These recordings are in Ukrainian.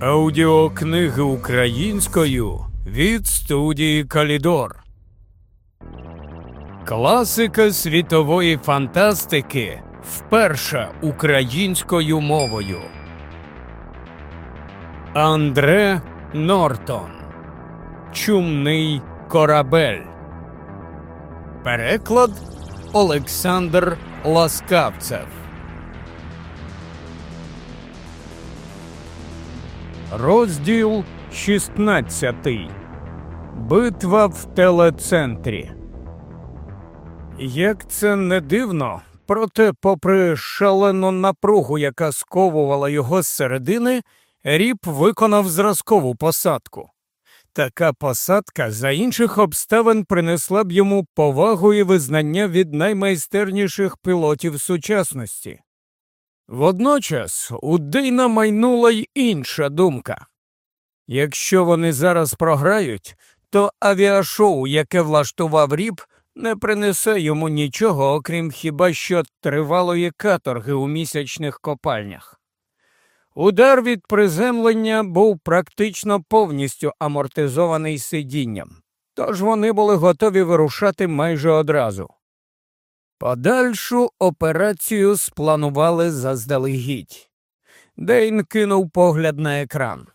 Аудіокниги українською від студії Калідор. Класика світової фантастики вперше українською мовою. Андре Нортон. Чумний корабель. Переклад Олександр Ласкавцев. Розділ 16. Битва в телецентрі. Як це не дивно, проте, попри шалену напругу, яка сковувала його зсередини, Ріп виконав зразкову посадку. Така посадка за інших обставин принесла б йому повагу і визнання від наймайстерніших пілотів сучасності. Водночас у Дейна майнула й інша думка якщо вони зараз програють, то авіашоу, яке влаштував Ріп, не принесе йому нічого, окрім хіба що тривалої каторги у місячних копальнях. Удар від приземлення був практично повністю амортизований сидінням, тож вони були готові вирушати майже одразу. Подальшу операцію спланували заздалегідь. Дейн кинув погляд на екран.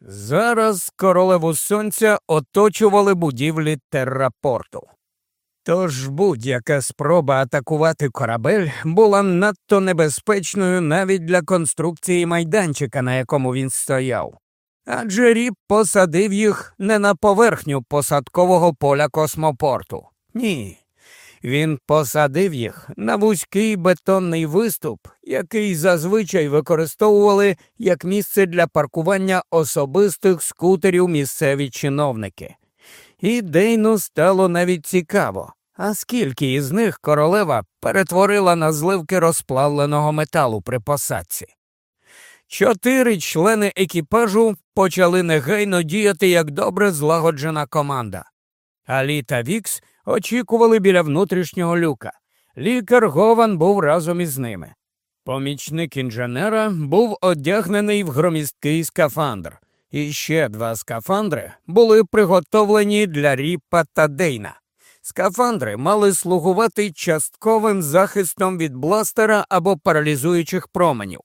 Зараз королеву сонця оточували будівлі террапорту. Тож будь-яка спроба атакувати корабель була надто небезпечною навіть для конструкції майданчика, на якому він стояв. Адже ріп посадив їх не на поверхню посадкового поля космопорту. Ні. Він посадив їх на вузький бетонний виступ, який зазвичай використовували як місце для паркування особистих скутерів місцеві чиновники. І Дейну стало навіть цікаво, а скільки із них королева перетворила на зливки розплавленого металу при посадці. Чотири члени екіпажу почали негайно діяти як добре злагоджена команда. Алі та Вікс очікували біля внутрішнього люка. Лікар Гован був разом із ними. Помічник інженера був одягнений в громісткий скафандр, і ще два скафандри були приготовлені для Ріпа та Дейна. Скафандри мали слугувати частковим захистом від бластера або паралізуючих променів.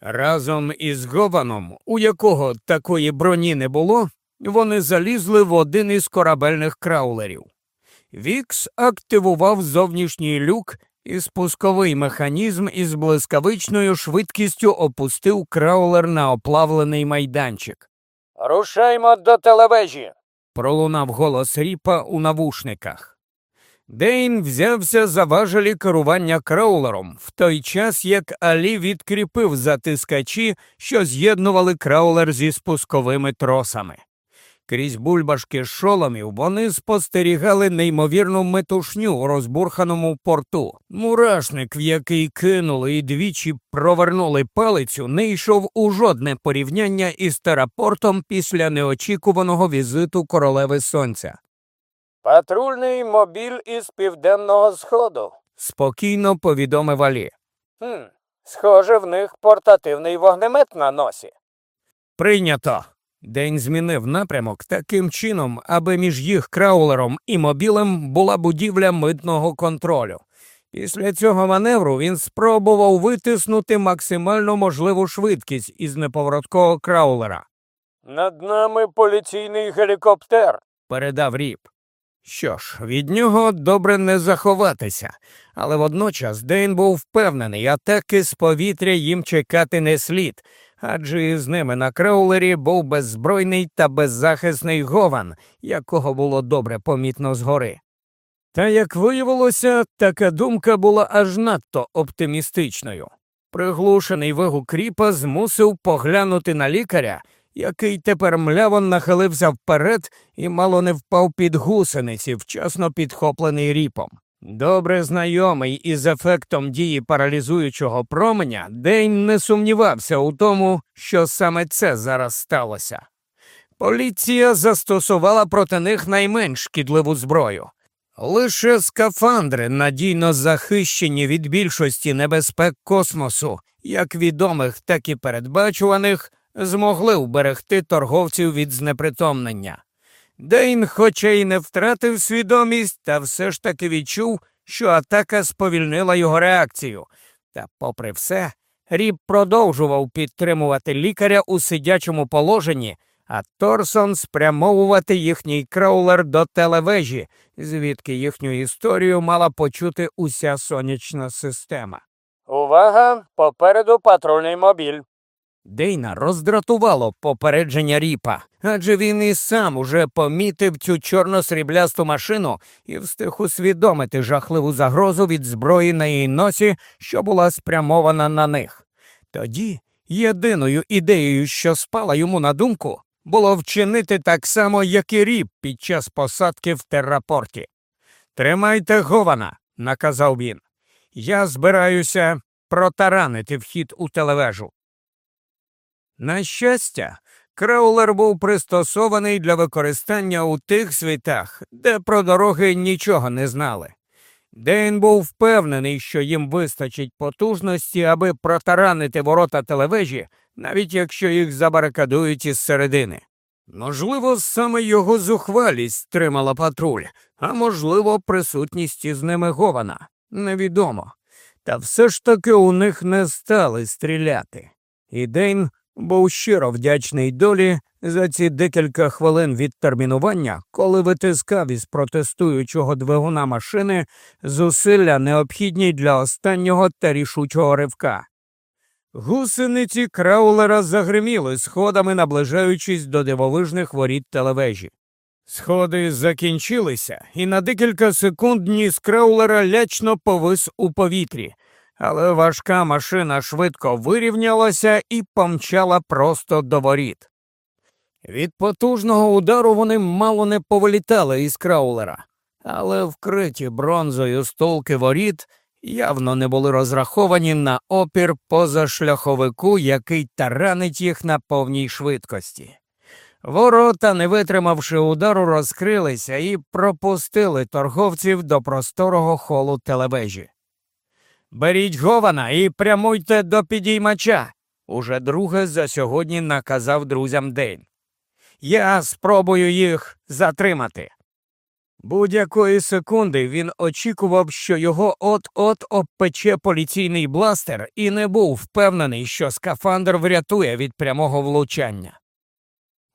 Разом із Гованом, у якого такої броні не було, вони залізли в один із корабельних краулерів. Вікс активував зовнішній люк і спусковий механізм із блискавичною швидкістю опустив краулер на оплавлений майданчик. Рушаймо до телевежі. пролунав голос Ріпа у навушниках. Дейн взявся за важелі керування краулером, в той час як Алі відкріпив затискачі, що з'єднували краулер зі спусковими тросами. Крізь бульбашки шоломів вони спостерігали неймовірну метушню у розбурханому порту. Мурашник, в який кинули і двічі провернули палицю, не йшов у жодне порівняння із терапортом після неочікуваного візиту королеви сонця. Патрульний мобіль із південного сходу, спокійно повідомив Алі. «Хм, Схоже, в них портативний вогнемет на носі. Прийнято. День змінив напрямок таким чином, аби між їх краулером і мобілем була будівля митного контролю. Після цього маневру він спробував витиснути максимально можливу швидкість із неповороткового краулера. Над нами поліційний гелікоптер, передав ріп. Що ж, від нього добре не заховатися, але водночас Дейн був впевнений, атаки з повітря їм чекати не слід, адже із ними на краулері був беззбройний та беззахисний гован, якого було добре помітно згори. Та, як виявилося, така думка була аж надто оптимістичною. Приглушений вигук кріпа змусив поглянути на лікаря, який тепер мляво нахилився вперед і мало не впав під гусениці, вчасно підхоплений ріпом. Добре знайомий із ефектом дії паралізуючого променя, Дейн не сумнівався у тому, що саме це зараз сталося. Поліція застосувала проти них найменш шкідливу зброю. Лише скафандри, надійно захищені від більшості небезпек космосу, як відомих, так і передбачуваних, змогли вберегти торговців від знепритомнення. Дейн, хоча й не втратив свідомість, та все ж таки відчув, що атака сповільнила його реакцію. Та, попри все, Ріб продовжував підтримувати лікаря у сидячому положенні, а Торсон спрямовувати їхній краулер до телевежі, звідки їхню історію мала почути уся сонячна система. Увага! Попереду патрульний мобіль. Дейна роздратувало попередження ріпа, адже він і сам уже помітив цю чорно-сріблясту машину і встиг усвідомити жахливу загрозу від зброї на її носі, що була спрямована на них. Тоді єдиною ідеєю, що спала йому на думку, було вчинити так само, як і ріп під час посадки в террапорті. Тримайте Гована, наказав він. Я збираюся протаранити вхід у телевежу. На щастя, краулер був пристосований для використання у тих світах, де про дороги нічого не знали. Дейн був впевнений, що їм вистачить потужності, аби протаранити ворота телевежі, навіть якщо їх забарикадують із середини. Можливо, саме його зухвалість стримала патруль, а можливо, присутність із ними Гована. Невідомо. Та все ж таки у них не стали стріляти. І Дейн був щиро вдячний долі за ці декілька хвилин відтермінування, коли витискав із протестуючого двигуна машини зусилля необхідні для останнього та рішучого ривка. Гусениці краулера загриміли сходами, наближаючись до дивовижних воріт телевежі. Сходи закінчилися, і на декілька секунд ніс краулера лячно повис у повітрі, але важка машина швидко вирівнялася і помчала просто до воріт. Від потужного удару вони мало не повилітали із краулера, але вкриті бронзою столки воріт явно не були розраховані на опір позашляховику, який таранить їх на повній швидкості. Ворота, не витримавши удару, розкрилися і пропустили торговців до просторого холу телевежі. Беріть Гована і прямуйте до підіймача, уже друге за сьогодні наказав друзям Дейн. Я спробую їх затримати. Будь-якої секунди він очікував, що його от-от обпече поліційний бластер, і не був впевнений, що скафандр врятує від прямого влучання.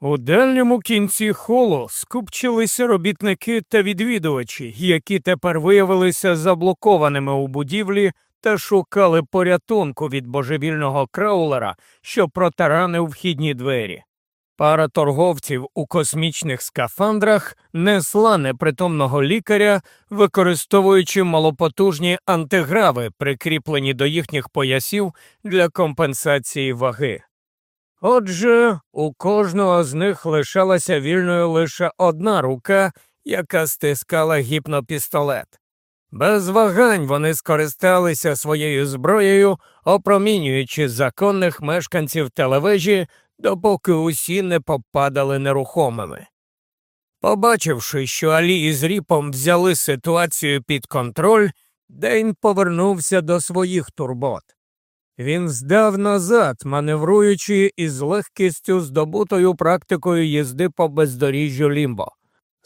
У дальньому кінці холу скупчилися робітники та відвідувачі, які тепер виявилися заблокованими у будівлі та шукали порятунку від божевільного краулера, що протаранив вхідні двері. Пара торговців у космічних скафандрах несла непритомного лікаря, використовуючи малопотужні антиграви, прикріплені до їхніх поясів для компенсації ваги. Отже, у кожного з них лишалася вільною лише одна рука, яка стискала гіпнопістолет. Без вагань вони скористалися своєю зброєю, опромінюючи законних мешканців телевежі, допоки усі не попадали нерухомими. Побачивши, що Алі із ріпом взяли ситуацію під контроль, Дейн повернувся до своїх турбот. Він здав назад, маневруючи із легкістю здобутою практикою їзди по бездоріжжю лімбо.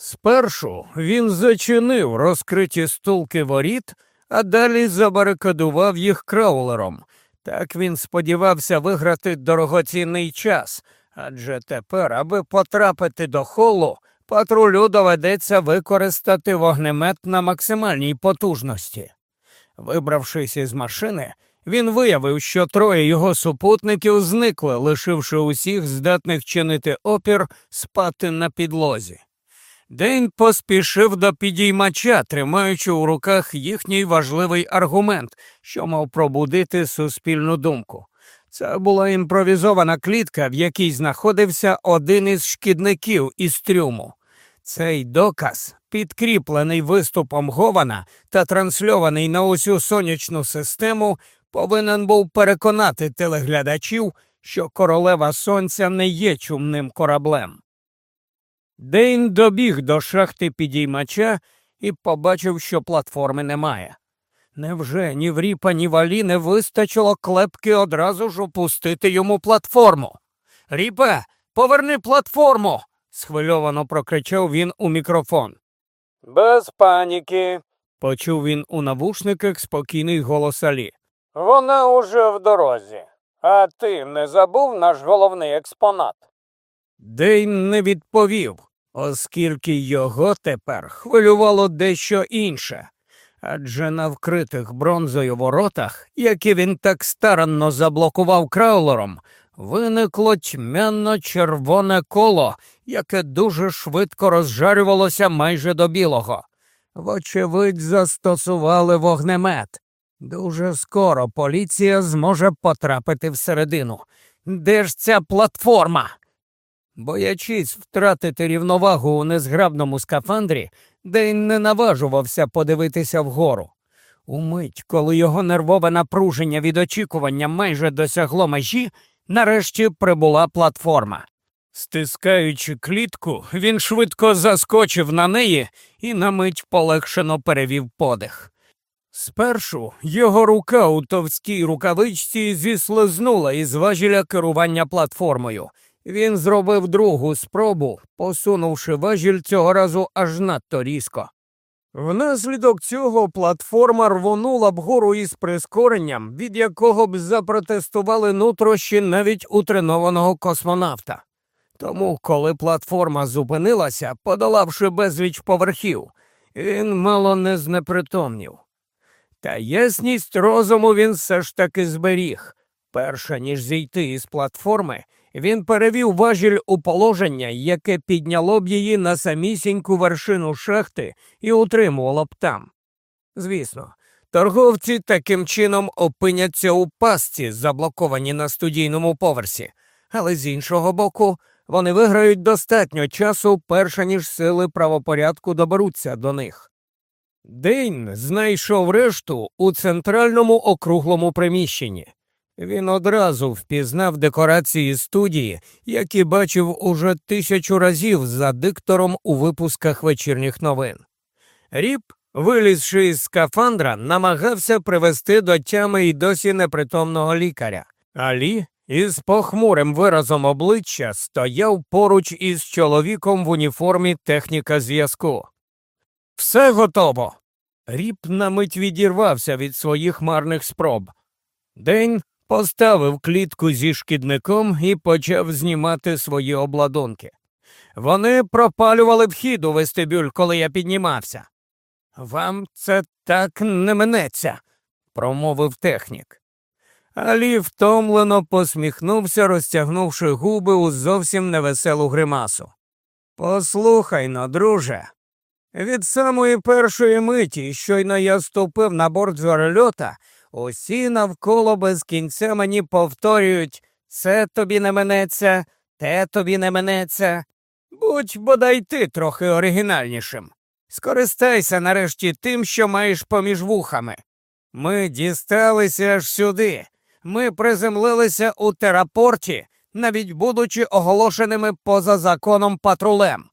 Спершу він зачинив розкриті стулки воріт, а далі забарикадував їх краулером. Так він сподівався виграти дорогоцінний час, адже тепер, аби потрапити до холу, патрулю доведеться використати вогнемет на максимальній потужності. Вибравшись із машини, він виявив, що троє його супутників зникли, лишивши усіх здатних чинити опір спати на підлозі. Дейн поспішив до підіймача, тримаючи у руках їхній важливий аргумент, що мав пробудити суспільну думку. Це була імпровізована клітка, в якій знаходився один із шкідників із трюму. Цей доказ, підкріплений виступом Гована та трансльований на усю сонячну систему, повинен був переконати телеглядачів, що королева сонця не є чумним кораблем. Дейн добіг до шахти підіймача і побачив, що платформи немає. Невже ні в ріпа, ні валі не вистачило клепки одразу ж опустити йому платформу? Ріпе, поверни платформу. схвильовано прокричав він у мікрофон. Без паніки, почув він у навушниках спокійний голос Алі. Вона уже в дорозі. А ти не забув наш головний експонат? Дейн не відповів, оскільки його тепер хвилювало дещо інше. Адже на вкритих бронзою воротах, які він так старанно заблокував краулером, виникло тьмяно червоне коло, яке дуже швидко розжарювалося майже до білого. Вочевидь, застосували вогнемет. Дуже скоро поліція зможе потрапити всередину. Де ж ця платформа? Боячись втратити рівновагу у незграбному скафандрі, Дейн не наважувався подивитися вгору. Умить, коли його нервове напруження від очікування майже досягло межі, нарешті прибула платформа. Стискаючи клітку, він швидко заскочив на неї і на мить полегшено перевів подих. Спершу його рука у товстій рукавичці зіслизнула із важіля керування платформою. Він зробив другу спробу, посунувши важіль цього разу аж надто різко. Внаслідок цього платформа рвонула б гору із прискоренням, від якого б запротестували нутрощі навіть у тренованого космонавта. Тому, коли платформа зупинилася, подолавши безліч поверхів, він мало не знепритомнів. Та ясність розуму він все ж таки зберіг. Перша ніж зійти із платформи, він перевів важіль у положення, яке підняло б її на самісіньку вершину шахти і утримувало б там. Звісно, торговці таким чином опиняться у пастці, заблоковані на студійному поверсі, але з іншого боку, вони виграють достатньо часу, перша ніж сили правопорядку доберуться до них. Дейн знайшов решту у центральному округлому приміщенні. Він одразу впізнав декорації студії, які бачив уже тисячу разів за диктором у випусках вечірніх новин. Ріп, вилізши із скафандра, намагався привести до тями й досі непритомного лікаря. Алі із похмурим виразом обличчя стояв поруч із чоловіком в уніформі техніка зв'язку. Все готово. Ріп на мить відірвався від своїх марних спроб. День поставив клітку зі шкідником і почав знімати свої обладунки. Вони пропалювали вхід у вестибюль, коли я піднімався. Вам це так не минеться, промовив технік. Алі втомлено посміхнувся, розтягнувши губи у зовсім невеселу гримасу. Послухай но, друже, від самої першої миті, щойно я ступив на борт зверльота, усі навколо без кінця мені повторюють це тобі не минеться, те тобі не минеться. Будь бодай ти трохи оригінальнішим. Скористайся нарешті тим, що маєш поміж вухами. Ми дісталися аж сюди. Ми приземлилися у терапорті, навіть будучи оголошеними поза законом патрулем.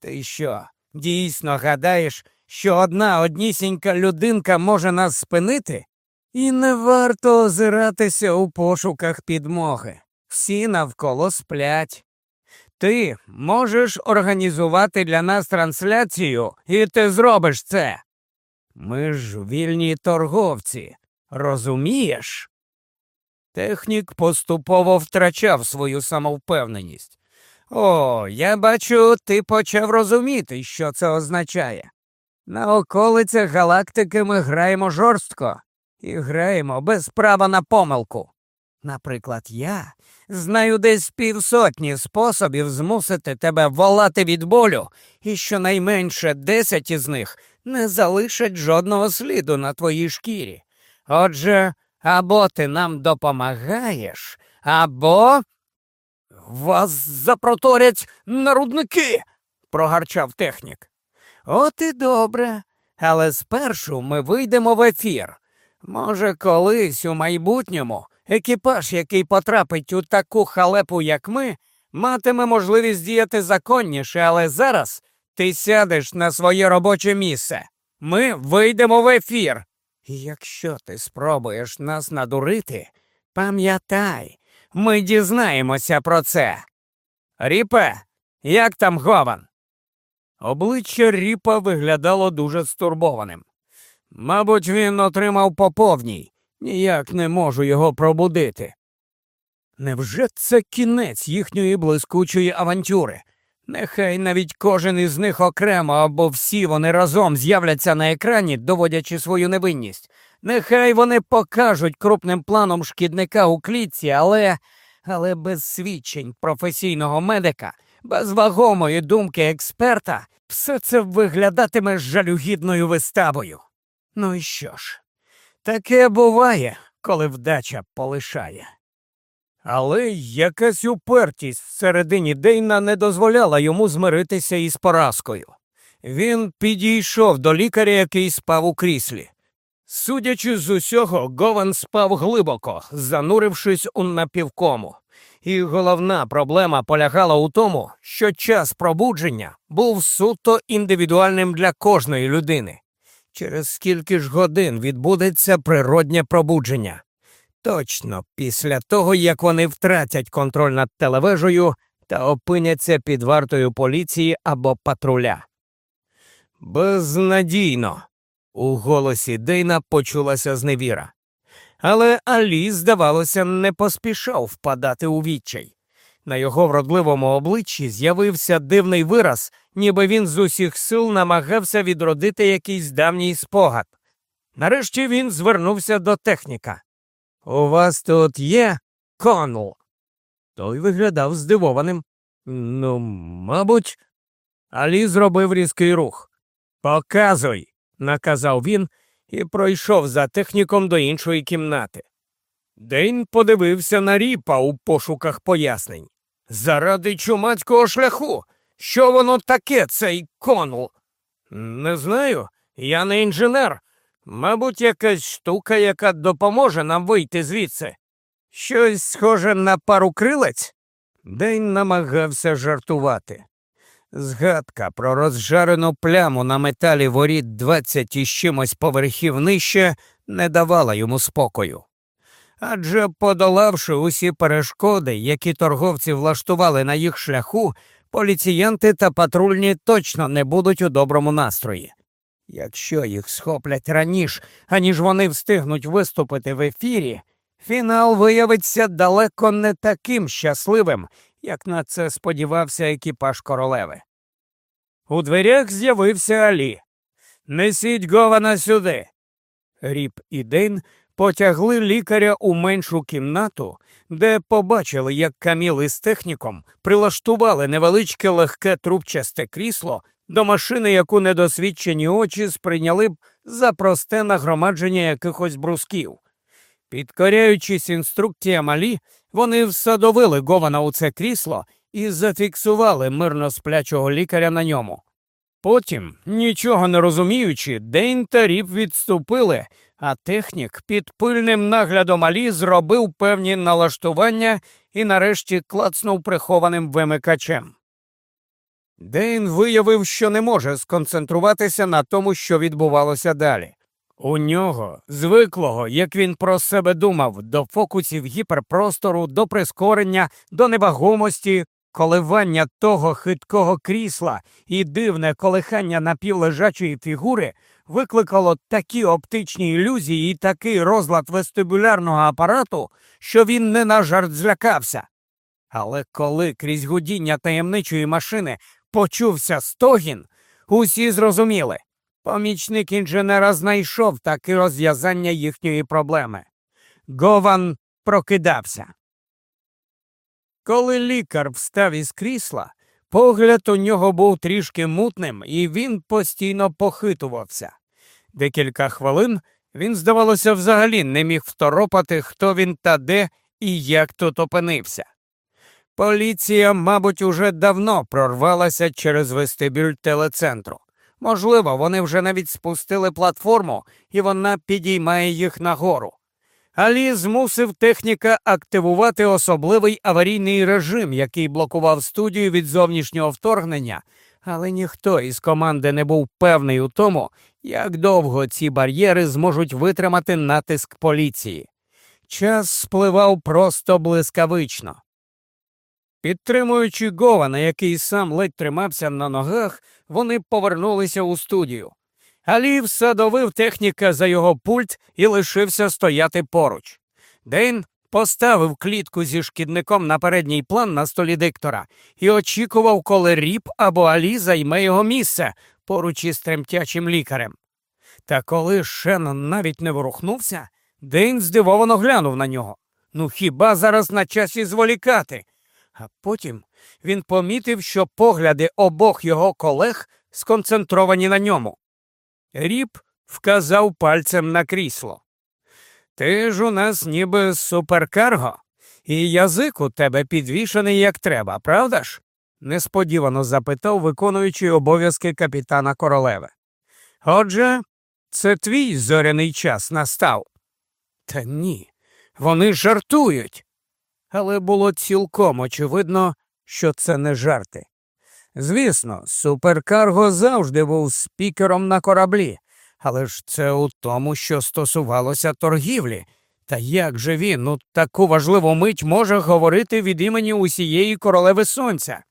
Ти що, дійсно гадаєш, що одна однісінька людинка може нас спинити? І не варто озиратися у пошуках підмоги. Всі навколо сплять. Ти можеш організувати для нас трансляцію, і ти зробиш це. Ми ж вільні торговці, розумієш? Технік поступово втрачав свою самовпевненість. О, я бачу, ти почав розуміти, що це означає. На околицях галактики ми граємо жорстко і граємо без права на помилку. Наприклад, я знаю десь півсотні способів змусити тебе волати від болю, і щонайменше десять із них не залишать жодного сліду на твоїй шкірі. Отже, або ти нам допомагаєш, або вас запроторять нарудники, прогарчав технік. От і добре. Але спершу ми вийдемо в ефір. Може, колись у майбутньому екіпаж, який потрапить у таку халепу, як ми, матиме можливість діяти законніше, але зараз ти сядеш на своє робоче місце. Ми вийдемо в ефір. Якщо ти спробуєш нас надурити, пам'ятай, ми дізнаємося про це. Ріпе, як там Гован? Обличчя Ріпа виглядало дуже стурбованим. Мабуть, він отримав по повній, ніяк не можу його пробудити. Невже це кінець їхньої блискучої авантюри? Нехай навіть кожен із них окремо або всі вони разом з'являться на екрані, доводячи свою невинність. Нехай вони покажуть крупним планом шкідника у клітці, але але без свідчень професійного медика, без вагомої думки експерта, все це виглядатиме жалюгідною виставою. Ну і що ж, таке буває, коли вдача полишає. Але якась упертість всередині Дейна не дозволяла йому змиритися із поразкою. Він підійшов до лікаря, який спав у кріслі. Судячи з усього, Гован спав глибоко, занурившись у напівкому. І головна проблема полягала у тому, що час пробудження був суто індивідуальним для кожної людини. Через скільки ж годин відбудеться природнє пробудження. Точно після того, як вони втратять контроль над телевежею та опиняться під вартою поліції або патруля. Безнадійно. У голосі Дейна почулася зневіра. Але Алі, здавалося, не поспішав впадати у відчай. На його вродливому обличчі з'явився дивний вираз, ніби він з усіх сил намагався відродити якийсь давній спогад. Нарешті він звернувся до техніка. У вас тут є конул? Той виглядав здивованим. Ну, мабуть, Алі зробив різкий рух. Показуй, наказав він і пройшов за техніком до іншої кімнати. Дейн подивився на ріпа у пошуках пояснень. Заради чумацького шляху. Що воно таке, цей конул? Не знаю, я не інженер. Мабуть, якась штука, яка допоможе нам вийти звідси. Щось схоже на пару крилець? День намагався жартувати. Згадка про розжарену пляму на металі воріт двадцять із чимось поверхів нижче не давала йому спокою. Адже, подолавши усі перешкоди, які торговці влаштували на їх шляху, поліціянти та патрульні точно не будуть у доброму настрої. Якщо їх схоплять раніше, аніж вони встигнуть виступити в ефірі, фінал виявиться далеко не таким щасливим, як на це сподівався екіпаж королеви. У дверях з'явився Алі. Несіть Гована сюди. Ріп і Дейн потягли лікаря у меншу кімнату, де побачили, як Каміл із техніком прилаштували невеличке легке трубчасте крісло до машини, яку недосвідчені очі сприйняли б за просте нагромадження якихось брусків. Підкоряючись інструкціям Алі, вони всадовили Гована у це крісло і зафіксували мирно сплячого лікаря на ньому. Потім, нічого не розуміючи, Дейн та Ріп відступили, а технік під пильним наглядом Алі зробив певні налаштування і нарешті клацнув прихованим вимикачем. Дейн виявив, що не може сконцентруватися на тому, що відбувалося далі. У нього, звиклого, як він про себе думав, до фокусів гіперпростору, до прискорення, до невагомості, коливання того хиткого крісла і дивне колихання напівлежачої фігури викликало такі оптичні ілюзії і такий розлад вестибулярного апарату, що він не на жарт злякався. Але коли крізь гудіння таємничої машини почувся стогін, усі зрозуміли. Помічник інженера знайшов таке розв'язання їхньої проблеми. Гован прокидався. Коли лікар встав із крісла, погляд у нього був трішки мутним, і він постійно похитувався. Декілька хвилин він, здавалося, взагалі не міг второпати, хто він та де і як тут опинився. Поліція, мабуть, уже давно прорвалася через вестибюль телецентру. Можливо, вони вже навіть спустили платформу, і вона підіймає їх нагору. Алі змусив техніка активувати особливий аварійний режим, який блокував студію від зовнішнього вторгнення, але ніхто із команди не був певний у тому, як довго ці бар'єри зможуть витримати натиск поліції. Час спливав просто блискавично. Підтримуючи Гована, який сам ледь тримався на ногах, вони повернулися у студію. Алів садовив техніка за його пульт і лишився стояти поруч. Дейн поставив клітку зі шкідником на передній план на столі диктора і очікував, коли Ріп або Алі займе його місце поруч із тремтячим лікарем. Та коли Шеннон навіть не ворухнувся, Дейн здивовано глянув на нього. Ну хіба зараз на часі зволікати? А потім він помітив, що погляди обох його колег сконцентровані на ньому. Ріп вказав пальцем на крісло. Ти ж у нас ніби суперкарго, і язик у тебе підвішений як треба, правда ж? несподівано запитав, виконуючи обов'язки капітана королеви. Отже, це твій зоряний час настав. Та ні, вони жартують. Але було цілком очевидно, що це не жарти. Звісно, суперкарго завжди був спікером на кораблі, але ж це у тому, що стосувалося торгівлі. Та як же він у таку важливу мить може говорити від імені усієї королеви сонця?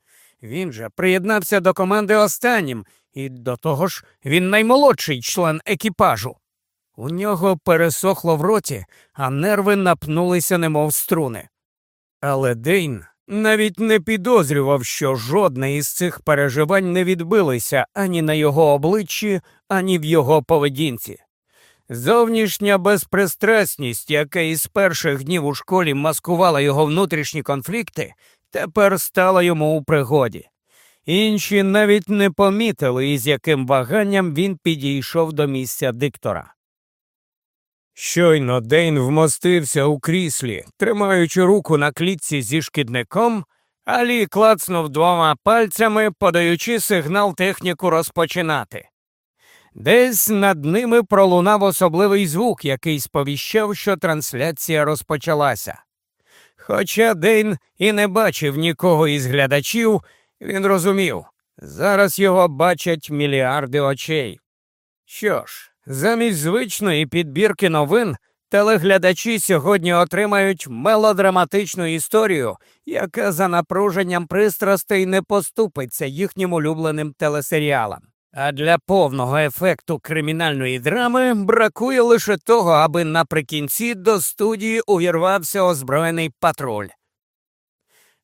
Він же приєднався до команди останнім, і до того ж він наймолодший член екіпажу. У нього пересохло в роті, а нерви напнулися, немов струни. Але Дейн навіть не підозрював, що жодне із цих переживань не відбилося ані на його обличчі, ані в його поведінці. Зовнішня безпристрасність, яка із перших днів у школі маскувала його внутрішні конфлікти, тепер стала йому у пригоді. Інші навіть не помітили, із яким ваганням він підійшов до місця диктора. Щойно Дейн вмостився у кріслі, тримаючи руку на клітці зі шкідником, Алі клацнув двома пальцями, подаючи сигнал техніку розпочинати. Десь над ними пролунав особливий звук, який сповіщав, що трансляція розпочалася. Хоча Дейн і не бачив нікого із глядачів, він розумів зараз його бачать мільярди очей. Що ж, Замість звичної підбірки новин телеглядачі сьогодні отримають мелодраматичну історію, яка за напруженням пристрастей не поступиться їхнім улюбленим телесеріалам. А для повного ефекту кримінальної драми бракує лише того, аби наприкінці до студії увірвався озброєний патруль.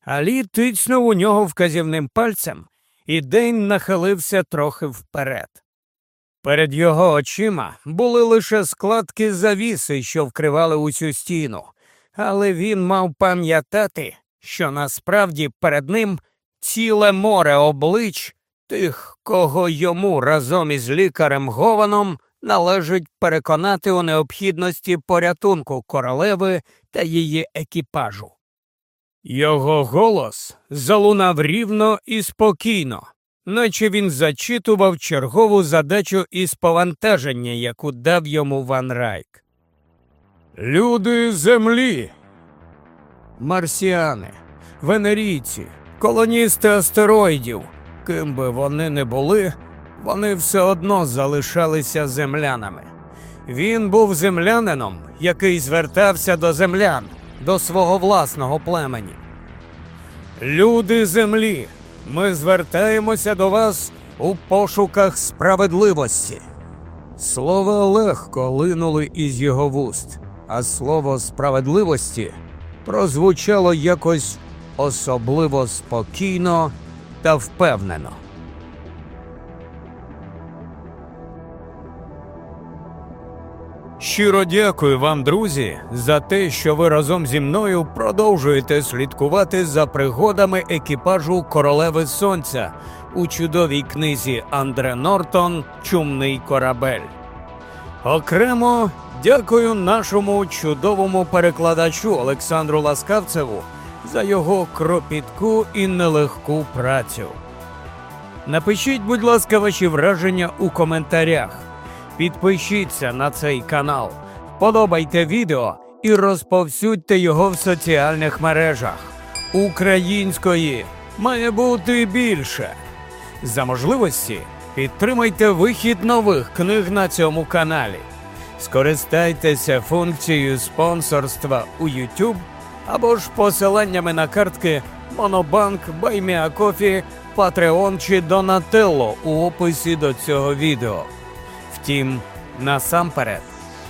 Алі тицнув у нього вказівним пальцем, і день нахилився трохи вперед. Перед його очима були лише складки завіси, що вкривали усю стіну, але він мав пам'ятати, що насправді перед ним ціле море облич тих, кого йому разом із лікарем Гованом належить переконати у необхідності порятунку королеви та її екіпажу. Його голос залунав рівно і спокійно наче він зачитував чергову задачу із повантаження, яку дав йому Ван Райк. Люди землі, марсіани, венерійці, колоністи астероїдів, ким би вони не були, вони все одно залишалися землянами. Він був землянином, який звертався до землян, до свого власного племені. Люди землі, ми звертаємося до вас у пошуках справедливості. Слова легко линули із його вуст, а слово справедливості прозвучало якось особливо спокійно та впевнено. Щиро дякую вам, друзі, за те, що ви разом зі мною продовжуєте слідкувати за пригодами екіпажу Королеви Сонця у чудовій книзі Андре Нортон Чумний корабель. Окремо дякую нашому чудовому перекладачу Олександру Ласкавцеву за його кропітку і нелегку працю. Напишіть, будь ласка, ваші враження у коментарях. Підпишіться на цей канал, подобайте відео і розповсюдьте його в соціальних мережах. Української має бути більше. За можливості підтримайте вихід нових книг на цьому каналі. Скористайтеся функцією спонсорства у YouTube або ж посиланнями на картки Монобанк, Buy Me a Coffee, Patreon чи Donatello у описі до цього відео. Втім, насамперед,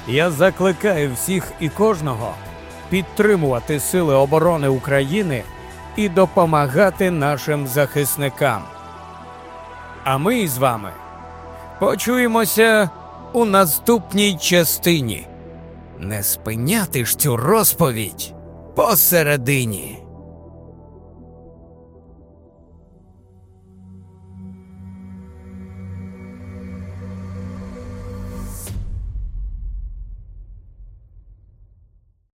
я закликаю всіх і кожного підтримувати Сили оборони України і допомагати нашим захисникам. А ми з вами почуємося у наступній частині. Не спиняти ж цю розповідь посередині.